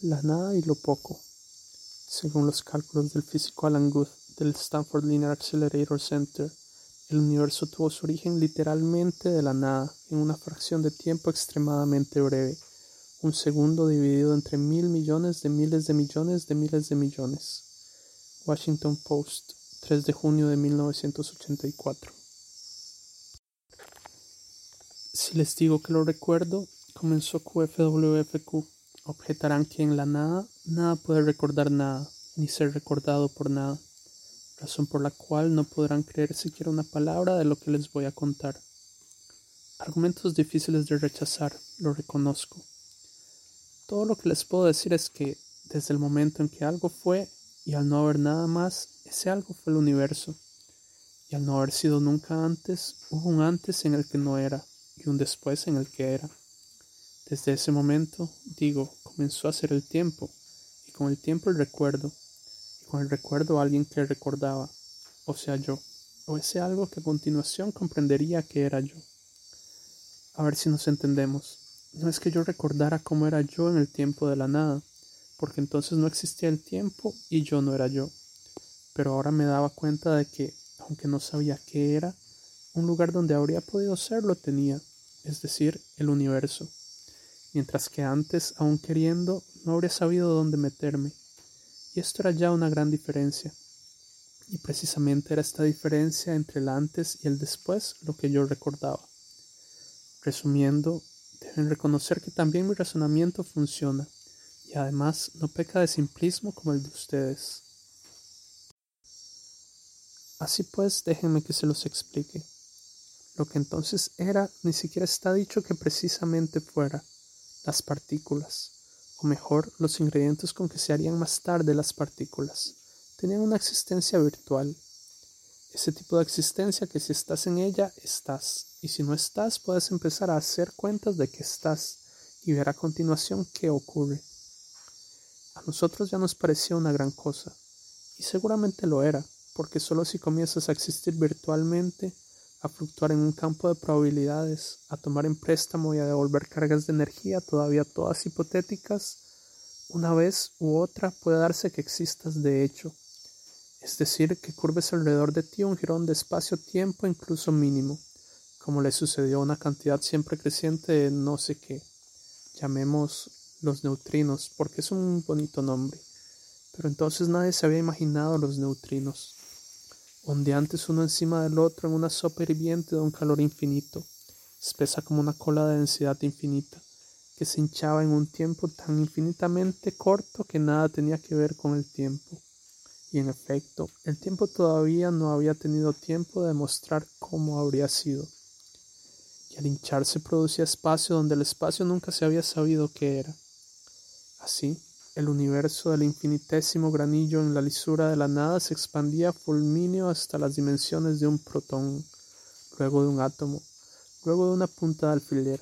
La nada y lo poco. Según los cálculos del físico Alan Guth del Stanford Linear Accelerator Center, el universo tuvo su origen literalmente de la nada, en una fracción de tiempo extremadamente breve, un segundo dividido entre mil millones de miles de millones de miles de millones. Washington Post, 3 de junio de 1984. Si les digo que lo recuerdo, comenzó QFWFQ. Objetarán que en la nada nada puede recordar nada, ni ser recordado por nada, razón por la cual no podrán creer siquiera una palabra de lo que les voy a contar. Argumentos difíciles de rechazar, lo reconozco. Todo lo que les puedo decir es que, desde el momento en que algo fue, y al no haber nada más, ese algo fue el universo. Y al no haber sido nunca antes, hubo un antes en el que no era, y un después en el que era. Desde ese momento, digo, comenzó a ser el tiempo, y con el tiempo el recuerdo, y con el recuerdo alguien que recordaba, o sea yo, o ese algo que a continuación comprendería que era yo. A ver si nos entendemos. No es que yo recordara cómo era yo en el tiempo de la nada, porque entonces no existía el tiempo y yo no era yo. Pero ahora me daba cuenta de que, aunque no sabía qué era, un lugar donde habría podido ser lo tenía, es decir, el universo mientras que antes, aun queriendo, no habría sabido dónde meterme. Y esto era ya una gran diferencia. Y precisamente era esta diferencia entre el antes y el después lo que yo recordaba. Resumiendo, deben reconocer que también mi razonamiento funciona, y además no peca de simplismo como el de ustedes. Así pues, déjenme que se los explique. Lo que entonces era ni siquiera está dicho que precisamente fuera las partículas, o mejor, los ingredientes con que se harían más tarde las partículas, tenían una existencia virtual. Ese tipo de existencia que si estás en ella, estás, y si no estás, puedes empezar a hacer cuentas de que estás y ver a continuación qué ocurre. A nosotros ya nos parecía una gran cosa, y seguramente lo era, porque solo si comienzas a existir virtualmente, a fluctuar en un campo de probabilidades, a tomar en préstamo y a devolver cargas de energía todavía todas hipotéticas, una vez u otra puede darse que existas de hecho, es decir, que curves alrededor de ti un jirón de espacio-tiempo incluso mínimo, como le sucedió a una cantidad siempre creciente de no sé qué, llamemos los neutrinos, porque es un bonito nombre, pero entonces nadie se había imaginado los neutrinos ondeantes uno encima del otro en una sopa hirviente de un calor infinito, espesa como una cola de densidad infinita, que se hinchaba en un tiempo tan infinitamente corto que nada tenía que ver con el tiempo. Y en efecto, el tiempo todavía no había tenido tiempo de demostrar cómo habría sido. Y al hincharse producía espacio donde el espacio nunca se había sabido qué era. Así, el universo del infinitésimo granillo en la lisura de la nada se expandía fulmíneo hasta las dimensiones de un protón, luego de un átomo, luego de una punta de alfiler,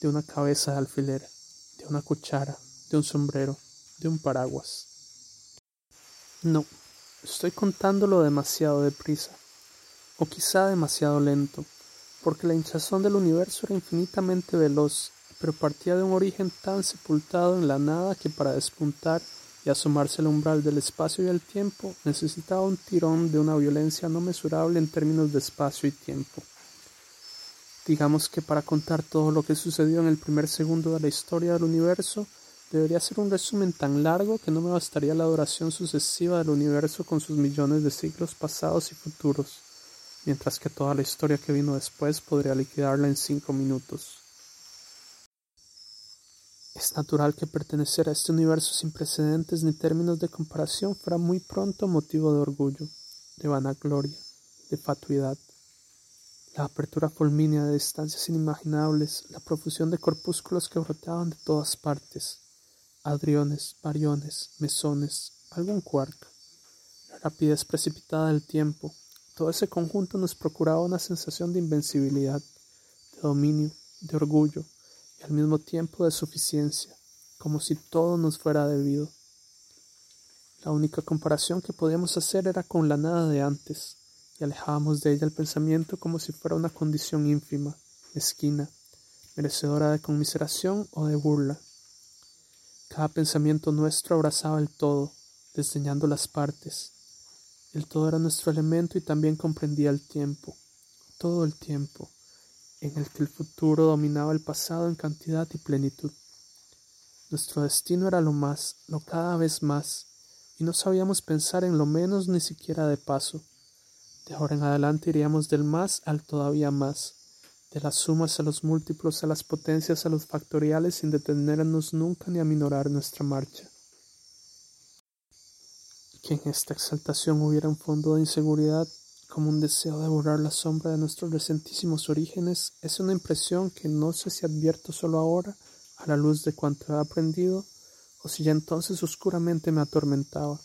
de una cabeza de alfiler, de una cuchara, de un sombrero, de un paraguas. No, estoy contándolo demasiado deprisa, o quizá demasiado lento, porque la hinchazón del universo era infinitamente veloz pero partía de un origen tan sepultado en la nada que para despuntar y asomarse al umbral del espacio y el tiempo necesitaba un tirón de una violencia no mesurable en términos de espacio y tiempo. Digamos que para contar todo lo que sucedió en el primer segundo de la historia del universo, debería ser un resumen tan largo que no me bastaría la duración sucesiva del universo con sus millones de siglos pasados y futuros, mientras que toda la historia que vino después podría liquidarla en cinco minutos. Es natural que pertenecer a este universo sin precedentes ni términos de comparación fuera muy pronto motivo de orgullo, de vanagloria, de fatuidad. La apertura fulmínea de distancias inimaginables, la profusión de corpúsculos que brotaban de todas partes, hadriones, variones, mesones, algún quark, la rapidez precipitada del tiempo, todo ese conjunto nos procuraba una sensación de invencibilidad, de dominio, de orgullo, al mismo tiempo de suficiencia, como si todo nos fuera debido. La única comparación que podíamos hacer era con la nada de antes, y alejábamos de ella el pensamiento como si fuera una condición ínfima, esquina, merecedora de conmiseración o de burla. Cada pensamiento nuestro abrazaba el todo, desdeñando las partes. El todo era nuestro elemento y también comprendía el tiempo, todo el tiempo, en el que el futuro dominaba el pasado en cantidad y plenitud. Nuestro destino era lo más, lo cada vez más, y no sabíamos pensar en lo menos ni siquiera de paso. De ahora en adelante iríamos del más al todavía más, de las sumas a los múltiplos, a las potencias, a los factoriales, sin detenernos nunca ni aminorar nuestra marcha. Que en esta exaltación hubiera un fondo de inseguridad, como un deseo de borrar la sombra de nuestros recentísimos orígenes, es una impresión que no sé si advierto solo ahora, a la luz de cuanto he aprendido, o si ya entonces oscuramente me atormentaba.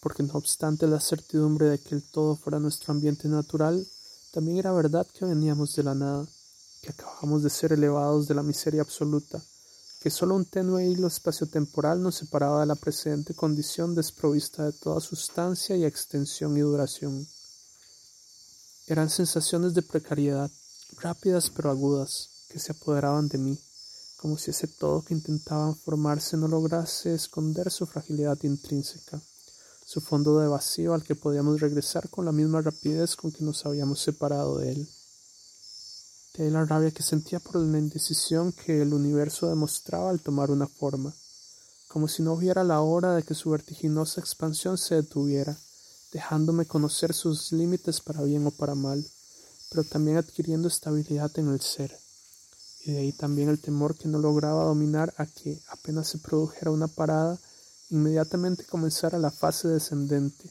Porque no obstante la certidumbre de que el todo fuera nuestro ambiente natural, también era verdad que veníamos de la nada, que acabamos de ser elevados de la miseria absoluta, que solo un tenue hilo espaciotemporal nos separaba de la presente condición desprovista de toda sustancia y extensión y duración. Eran sensaciones de precariedad, rápidas pero agudas, que se apoderaban de mí, como si ese todo que intentaba formarse no lograse esconder su fragilidad intrínseca, su fondo de vacío al que podíamos regresar con la misma rapidez con que nos habíamos separado de él. De la rabia que sentía por la indecisión que el universo demostraba al tomar una forma, como si no hubiera la hora de que su vertiginosa expansión se detuviera, dejándome conocer sus límites para bien o para mal, pero también adquiriendo estabilidad en el ser y de ahí también el temor que no lograba dominar a que apenas se produjera una parada, inmediatamente comenzara la fase descendente,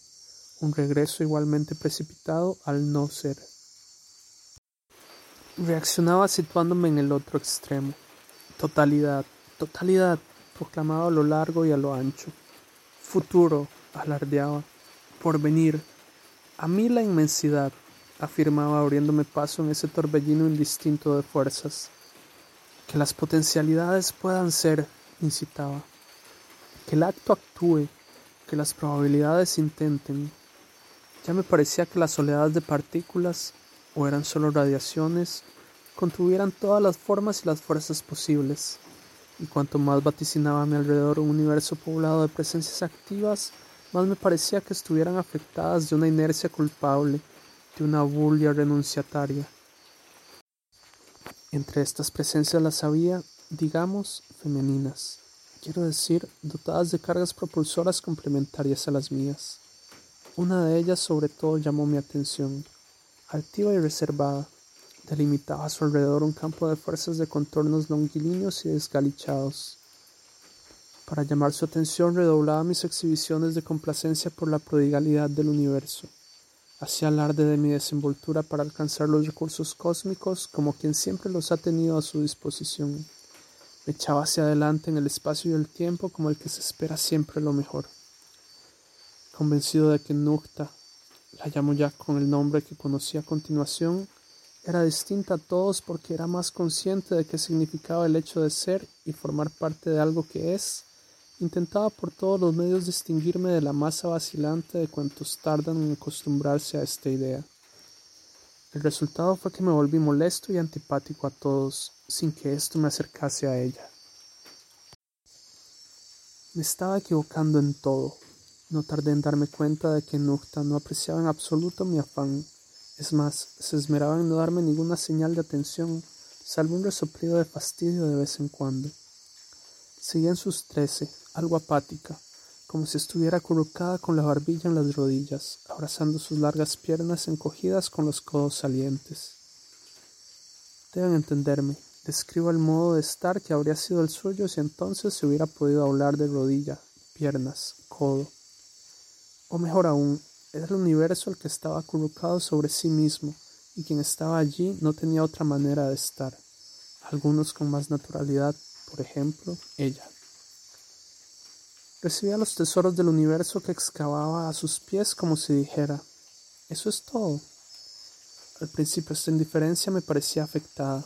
un regreso igualmente precipitado al no ser. Reaccionaba situándome en el otro extremo. Totalidad, totalidad, proclamaba a lo largo y a lo ancho. Futuro, alardeaba. Porvenir. A mí la inmensidad, afirmaba abriéndome paso en ese torbellino indistinto de fuerzas. Que las potencialidades puedan ser, incitaba. Que el acto actúe, que las probabilidades intenten. Ya me parecía que las oleadas de partículas, o eran solo radiaciones, contuvieran todas las formas y las fuerzas posibles, y cuanto más vaticinaba a mi alrededor un universo poblado de presencias activas, más me parecía que estuvieran afectadas de una inercia culpable, de una bulia renunciataria. Entre estas presencias las había, digamos, femeninas, quiero decir, dotadas de cargas propulsoras complementarias a las mías. Una de ellas sobre todo llamó mi atención, altiva y reservada, delimitaba a su alrededor un campo de fuerzas de contornos longilíneos y desgalichados. Para llamar su atención redoblaba mis exhibiciones de complacencia por la prodigalidad del universo Hacía alarde de mi desenvoltura para alcanzar los recursos cósmicos como quien siempre los ha tenido a su disposición. Me echaba hacia adelante en el espacio y el tiempo como el que se espera siempre lo mejor. Convencido de que Nukta, la llamo ya con el nombre que conocí a continuación, era distinta a todos porque era más consciente de qué significaba el hecho de ser y formar parte de algo que es, Intentaba por todos los medios distinguirme de la masa vacilante de cuantos tardan en acostumbrarse a esta idea. El resultado fue que me volví molesto y antipático a todos, sin que esto me acercase a ella. Me estaba equivocando en todo. No tardé en darme cuenta de que Nukta no apreciaba en absoluto mi afán. Es más, se esmeraba en no darme ninguna señal de atención, salvo un resoplido de fastidio de vez en cuando. Seguía en sus trece, algo apática, como si estuviera acurrucada con la barbilla en las rodillas, abrazando sus largas piernas encogidas con los codos salientes. Deben entenderme, describo el modo de estar que habría sido el suyo si entonces se hubiera podido hablar de rodilla, piernas, codo. O mejor aún, era el universo el que estaba acurrucado sobre sí mismo, y quien estaba allí no tenía otra manera de estar, algunos con más naturalidad, por ejemplo, ella. Recibía los tesoros del universo que excavaba a sus pies como si dijera, eso es todo. Al principio esta indiferencia me parecía afectada,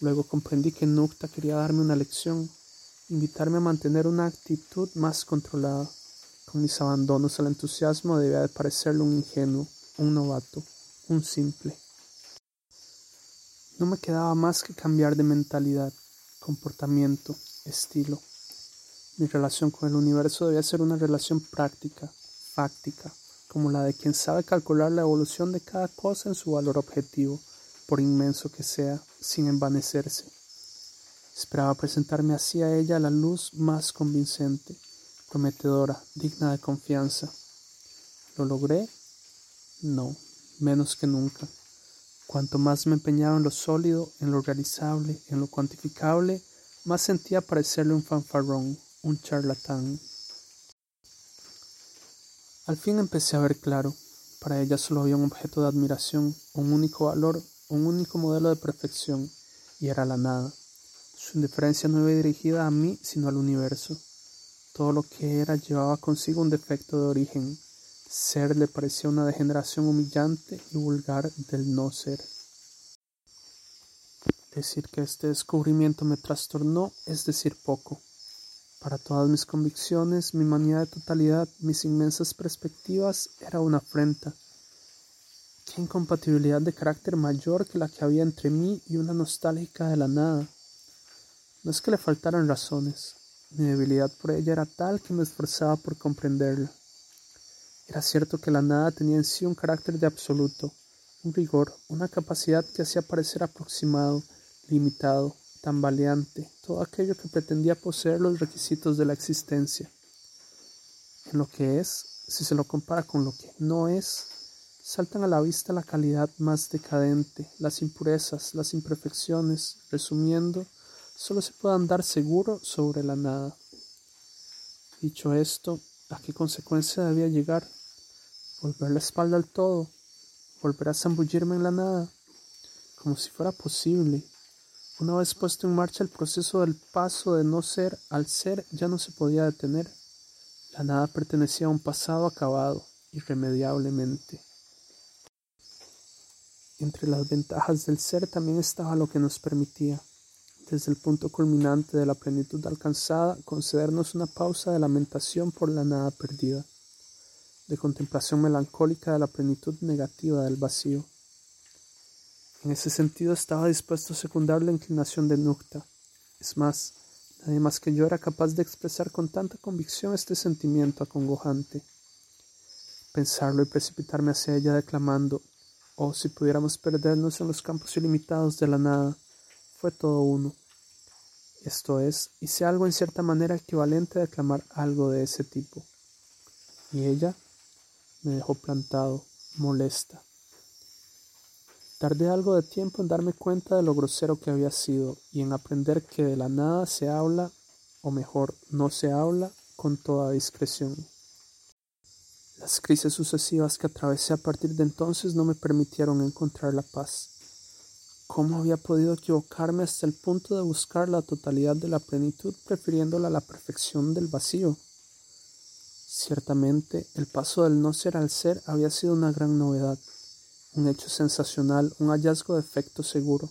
luego comprendí que Nukta quería darme una lección, invitarme a mantener una actitud más controlada. Con mis abandonos al entusiasmo debía de parecerle un ingenuo, un novato, un simple. No me quedaba más que cambiar de mentalidad comportamiento, estilo. Mi relación con el universo debía ser una relación práctica, fáctica, como la de quien sabe calcular la evolución de cada cosa en su valor objetivo, por inmenso que sea, sin envanecerse. Esperaba presentarme así a ella la luz más convincente, prometedora, digna de confianza. ¿Lo logré? No, menos que nunca. Cuanto más me empeñaba en lo sólido, en lo realizable, en lo cuantificable, más sentía parecerle un fanfarrón, un charlatán. Al fin empecé a ver claro. Para ella solo había un objeto de admiración, un único valor, un único modelo de perfección, y era la nada. Su indiferencia no iba dirigida a mí, sino al universo. Todo lo que era llevaba consigo un defecto de origen. Ser le parecía una degeneración humillante y vulgar del no ser. Decir que este descubrimiento me trastornó es decir poco. Para todas mis convicciones, mi manía de totalidad, mis inmensas perspectivas, era una afrenta. Qué incompatibilidad de carácter mayor que la que había entre mí y una nostálgica de la nada. No es que le faltaran razones, mi debilidad por ella era tal que me esforzaba por comprenderla. Era cierto que la nada tenía en sí un carácter de absoluto, un rigor, una capacidad que hacía parecer aproximado, limitado, tambaleante, todo aquello que pretendía poseer los requisitos de la existencia. En lo que es, si se lo compara con lo que no es, saltan a la vista la calidad más decadente, las impurezas, las imperfecciones, resumiendo, solo se puede andar seguro sobre la nada. Dicho esto, ¿a qué consecuencia debía llegar? Volver la espalda al todo, volver a zambullirme en la nada, como si fuera posible una vez puesto en marcha el proceso del paso de no ser al ser ya no se podía detener. La nada pertenecía a un pasado acabado, irremediablemente. Entre las ventajas del ser también estaba lo que nos permitía, desde el punto culminante de la plenitud alcanzada, concedernos una pausa de lamentación por la nada perdida, de contemplación melancólica de la plenitud negativa del vacío. En ese sentido estaba dispuesto a secundar la inclinación de Nukta. Es más, nadie más que yo era capaz de expresar con tanta convicción este sentimiento acongojante. Pensarlo y precipitarme hacia ella declamando, oh si pudiéramos perdernos en los campos ilimitados de la nada, fue todo uno. Esto es, hice algo en cierta manera equivalente a declamar algo de ese tipo. Y ella me dejó plantado, molesta. Tardé algo de tiempo en darme cuenta de lo grosero que había sido y en aprender que de la nada se habla, o mejor, no se habla, con toda discreción. Las crisis sucesivas que atravesé a partir de entonces no me permitieron encontrar la paz. ¿Cómo había podido equivocarme hasta el punto de buscar la totalidad de la plenitud prefiriéndola a la perfección del vacío? Ciertamente, el paso del no ser al ser había sido una gran novedad un hecho sensacional, un hallazgo de efecto seguro.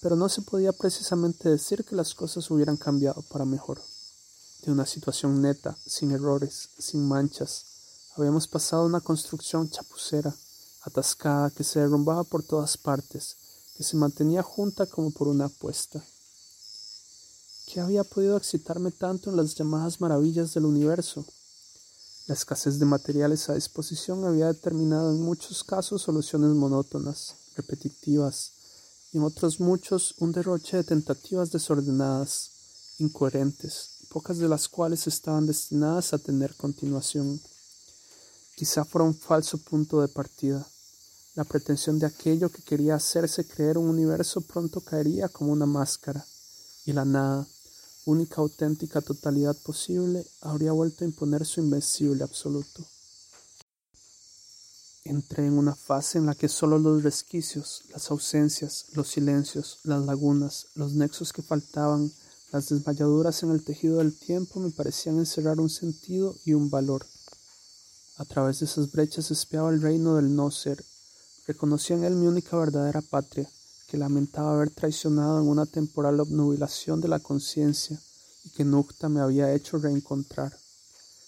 Pero no se podía precisamente decir que las cosas hubieran cambiado para mejor. De una situación neta, sin errores, sin manchas, habíamos pasado a una construcción chapucera, atascada, que se derrumbaba por todas partes, que se mantenía junta como por una apuesta. ¿Qué había podido excitarme tanto en las llamadas maravillas del universo? La escasez de materiales a disposición había determinado en muchos casos soluciones monótonas, repetitivas, y en otros muchos un derroche de tentativas desordenadas, incoherentes, pocas de las cuales estaban destinadas a tener continuación. Quizá fuera un falso punto de partida. La pretensión de aquello que quería hacerse creer un universo pronto caería como una máscara, y la nada, única auténtica totalidad posible, habría vuelto a imponer su invencible absoluto. Entré en una fase en la que solo los resquicios, las ausencias, los silencios, las lagunas, los nexos que faltaban, las desmayaduras en el tejido del tiempo me parecían encerrar un sentido y un valor. A través de esas brechas espiaba el reino del no ser. Reconocía en él mi única verdadera patria, que lamentaba haber traicionado en una temporal obnubilación de la conciencia y que Nukta me había hecho reencontrar.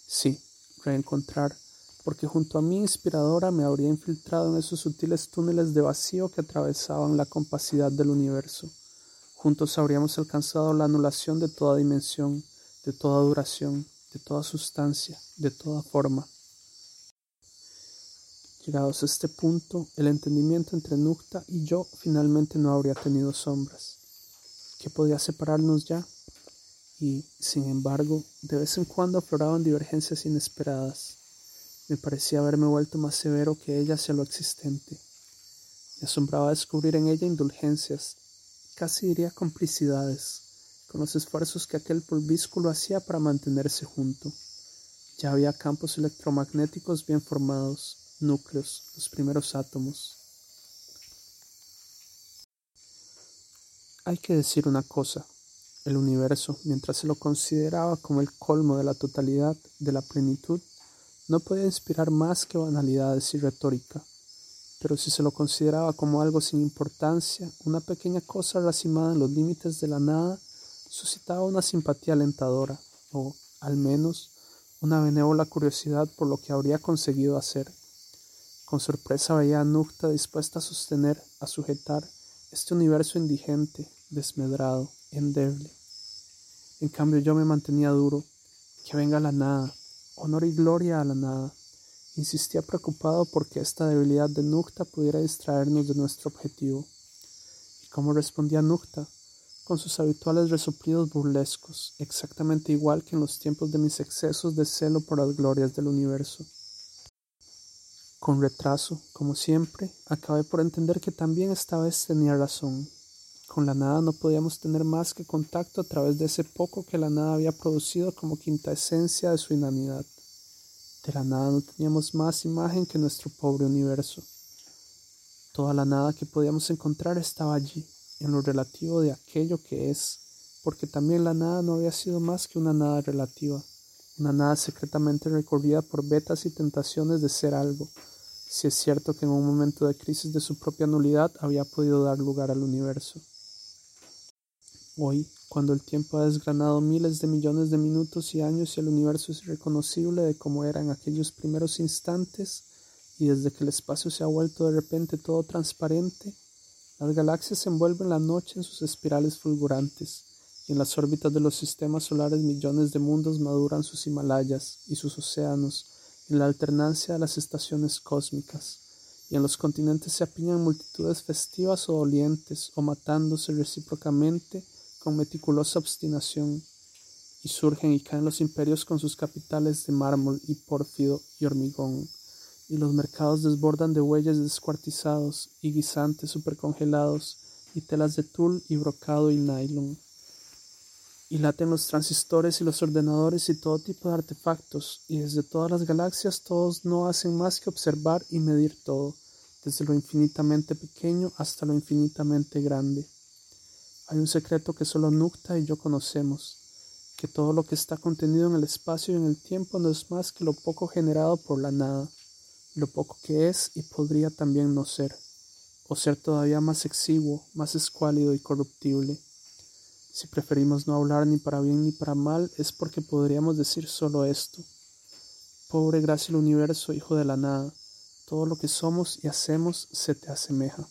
Sí, reencontrar, porque junto a mi inspiradora me habría infiltrado en esos sutiles túneles de vacío que atravesaban la compacidad del universo. Juntos habríamos alcanzado la anulación de toda dimensión, de toda duración, de toda sustancia, de toda forma. Llegados a este punto, el entendimiento entre Nukta y yo finalmente no habría tenido sombras. ¿Qué podía separarnos ya? Y, sin embargo, de vez en cuando afloraban divergencias inesperadas. Me parecía haberme vuelto más severo que ella hacia lo existente. Me asombraba descubrir en ella indulgencias, casi diría complicidades, con los esfuerzos que aquel pulvísculo hacía para mantenerse junto. Ya había campos electromagnéticos bien formados, núcleos, los primeros átomos. Hay que decir una cosa, el universo, mientras se lo consideraba como el colmo de la totalidad, de la plenitud, no podía inspirar más que banalidades y retórica, pero si se lo consideraba como algo sin importancia, una pequeña cosa racimada en los límites de la nada, suscitaba una simpatía alentadora, o, al menos, una benévola curiosidad por lo que habría conseguido hacer. Con sorpresa veía a Nukta dispuesta a sostener, a sujetar este universo indigente, desmedrado, endeble. En cambio yo me mantenía duro, que venga la nada, honor y gloria a la nada. Insistía preocupado porque esta debilidad de Nukta pudiera distraernos de nuestro objetivo. ¿Y cómo respondía Nukta? con sus habituales resoplidos burlescos, exactamente igual que en los tiempos de mis excesos de celo por las glorias del universo. Con retraso, como siempre, acabé por entender que también esta vez tenía razón. Con la nada no podíamos tener más que contacto a través de ese poco que la nada había producido como quinta esencia de su inanidad. De la nada no teníamos más imagen que nuestro pobre universo. Toda la nada que podíamos encontrar estaba allí, en lo relativo de aquello que es, porque también la nada no había sido más que una nada relativa, una nada secretamente recorrida por vetas y tentaciones de ser algo, si es cierto que en un momento de crisis de su propia nulidad había podido dar lugar al universo. Hoy, cuando el tiempo ha desgranado miles de millones de minutos y años y el universo es irreconocible de cómo era en aquellos primeros instantes, y desde que el espacio se ha vuelto de repente todo transparente, las galaxias envuelven la noche en sus espirales fulgurantes, en las órbitas de los sistemas solares millones de mundos maduran sus Himalayas y sus océanos en la alternancia de las estaciones cósmicas, y en los continentes se apiñan multitudes festivas o dolientes o matándose recíprocamente con meticulosa obstinación, y surgen y caen los imperios con sus capitales de mármol y pórfido y hormigón y los mercados desbordan de bueyes descuartizados y guisantes supercongelados y telas de tul y brocado y nylon. Y laten los transistores y los ordenadores y todo tipo de artefactos, y desde todas las galaxias todos no hacen más que observar y medir todo, desde lo infinitamente pequeño hasta lo infinitamente grande. Hay un secreto que solo Nukta y yo conocemos, que todo lo que está contenido en el espacio y en el tiempo no es más que lo poco generado por la nada lo poco que es y podría también no ser, o ser todavía más exiguo, más escuálido y corruptible. Si preferimos no hablar ni para bien ni para mal, es porque podríamos decir solo esto. Pobre gracia el universo, hijo de la nada, todo lo que somos y hacemos se te asemeja.